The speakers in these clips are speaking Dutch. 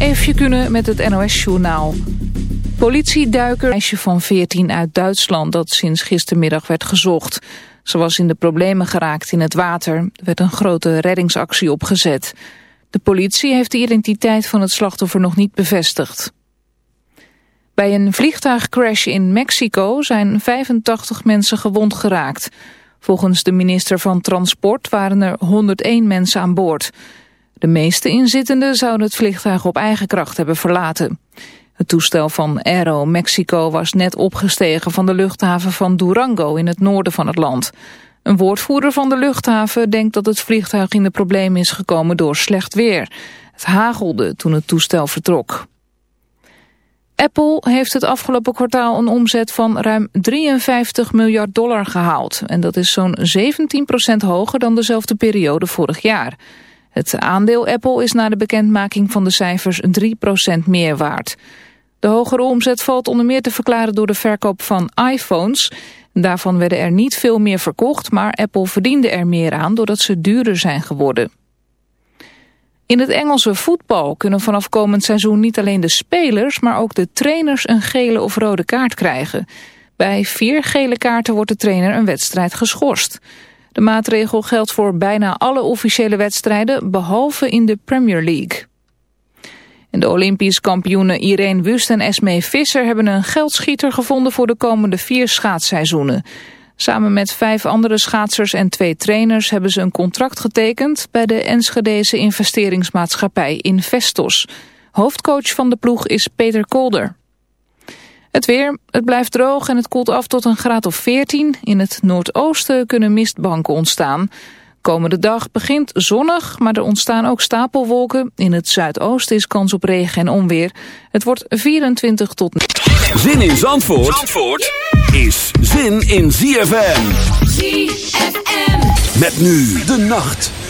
Even kunnen met het NOS-journaal. Politieduiker, meisje van 14 uit Duitsland dat sinds gistermiddag werd gezocht. Ze was in de problemen geraakt in het water. Er werd een grote reddingsactie opgezet. De politie heeft de identiteit van het slachtoffer nog niet bevestigd. Bij een vliegtuigcrash in Mexico zijn 85 mensen gewond geraakt. Volgens de minister van Transport waren er 101 mensen aan boord. De meeste inzittenden zouden het vliegtuig op eigen kracht hebben verlaten. Het toestel van Aero Mexico was net opgestegen van de luchthaven van Durango in het noorden van het land. Een woordvoerder van de luchthaven denkt dat het vliegtuig in de problemen is gekomen door slecht weer. Het hagelde toen het toestel vertrok. Apple heeft het afgelopen kwartaal een omzet van ruim 53 miljard dollar gehaald. En dat is zo'n 17% hoger dan dezelfde periode vorig jaar. Het aandeel Apple is na de bekendmaking van de cijfers 3% meer waard. De hogere omzet valt onder meer te verklaren door de verkoop van iPhones. Daarvan werden er niet veel meer verkocht, maar Apple verdiende er meer aan doordat ze duurder zijn geworden. In het Engelse voetbal kunnen vanaf komend seizoen niet alleen de spelers, maar ook de trainers een gele of rode kaart krijgen. Bij vier gele kaarten wordt de trainer een wedstrijd geschorst. De maatregel geldt voor bijna alle officiële wedstrijden, behalve in de Premier League. En de Olympisch kampioenen Irene Wust en Esmee Visser hebben een geldschieter gevonden voor de komende vier schaatsseizoenen. Samen met vijf andere schaatsers en twee trainers hebben ze een contract getekend bij de Enschedese investeringsmaatschappij Investos. Hoofdcoach van de ploeg is Peter Kolder. Het weer, het blijft droog en het koelt af tot een graad of 14. In het noordoosten kunnen mistbanken ontstaan. Komende dag begint zonnig, maar er ontstaan ook stapelwolken. In het zuidoosten is kans op regen en onweer. Het wordt 24 tot... Zin in Zandvoort, Zandvoort is zin in ZFM. ZFM. Met nu de nacht.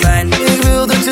fijn. Ik wil dat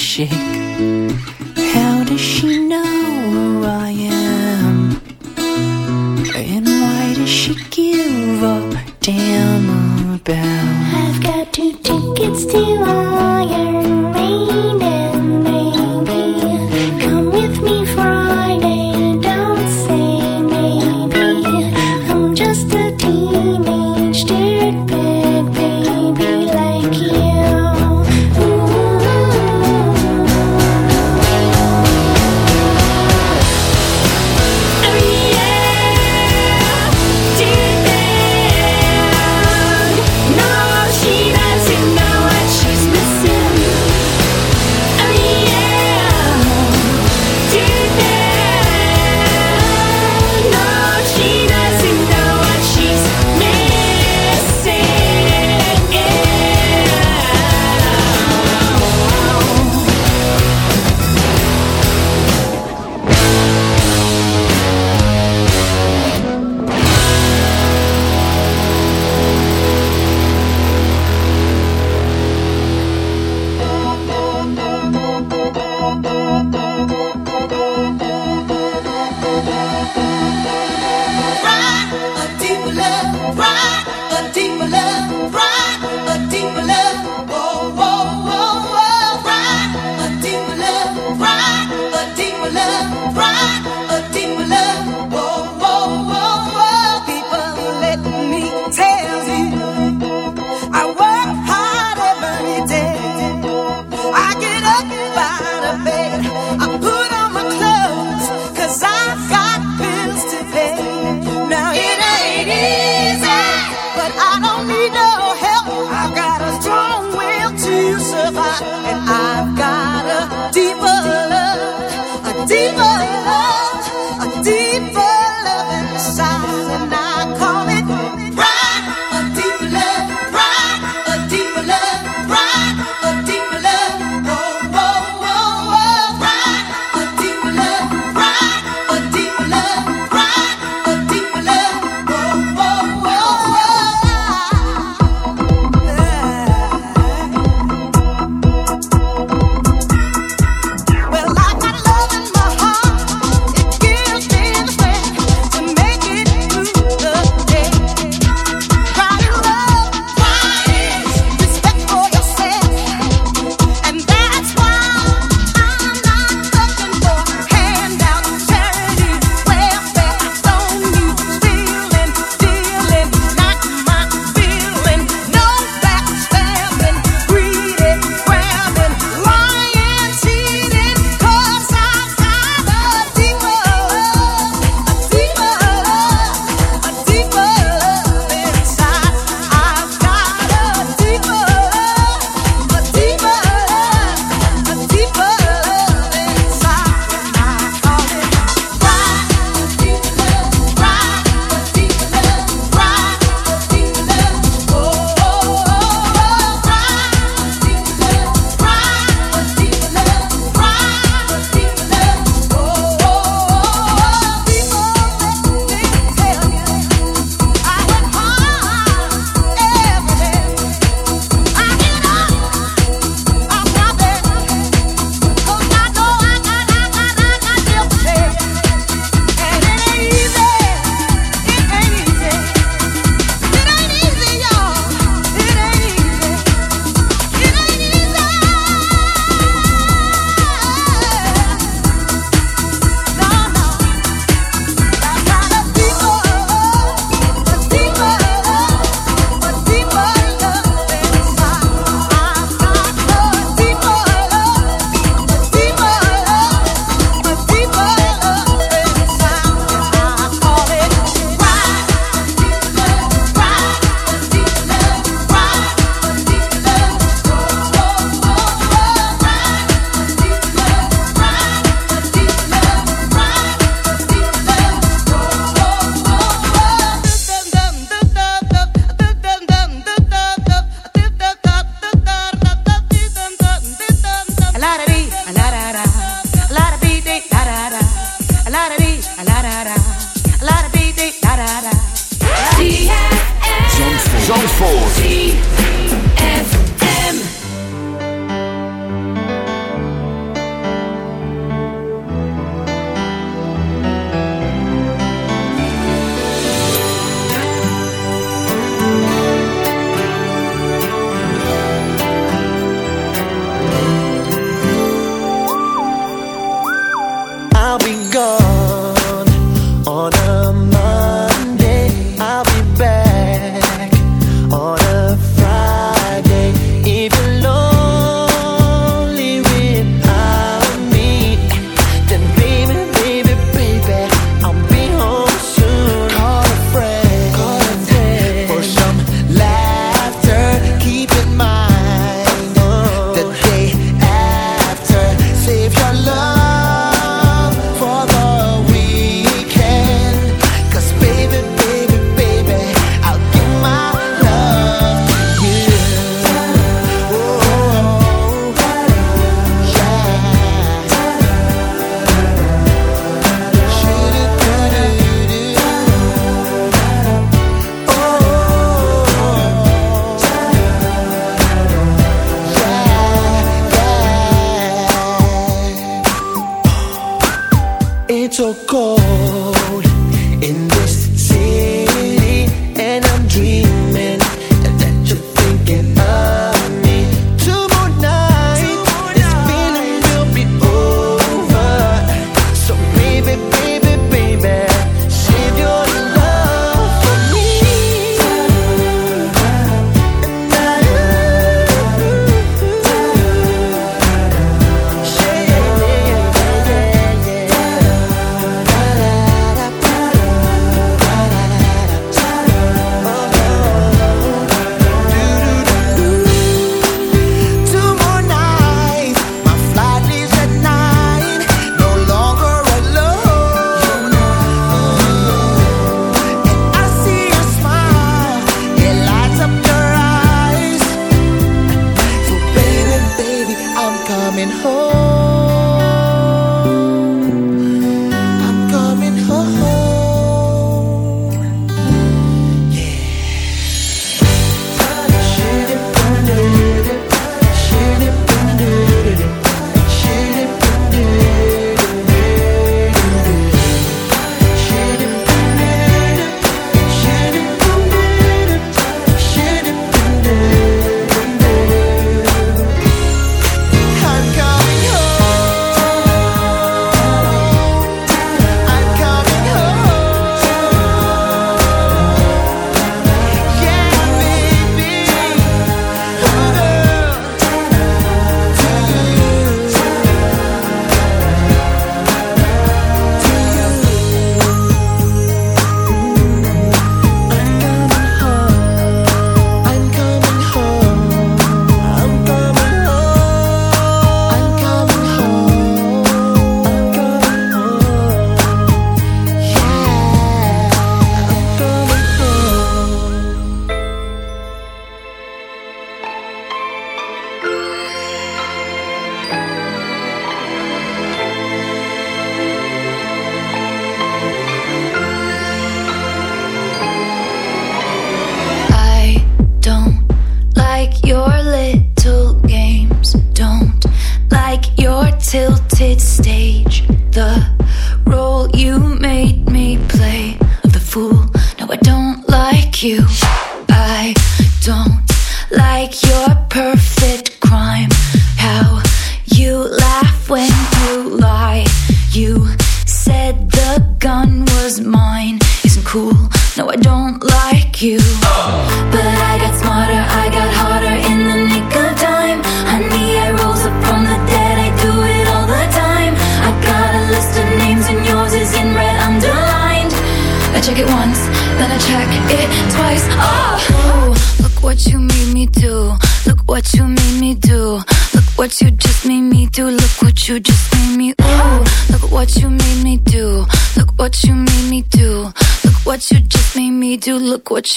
Shake.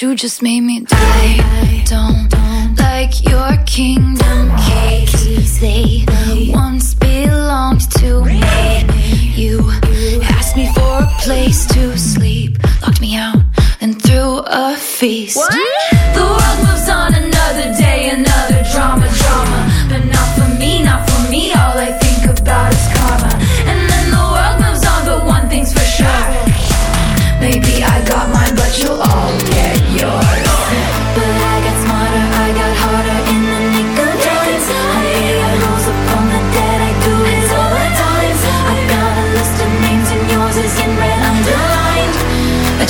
You just made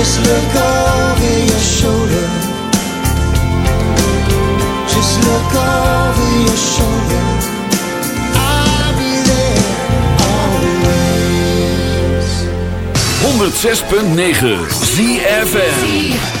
Just look over your shoulder. Just look over your shoulder. I'll be there always. 106.9 ZFM.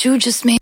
You just made.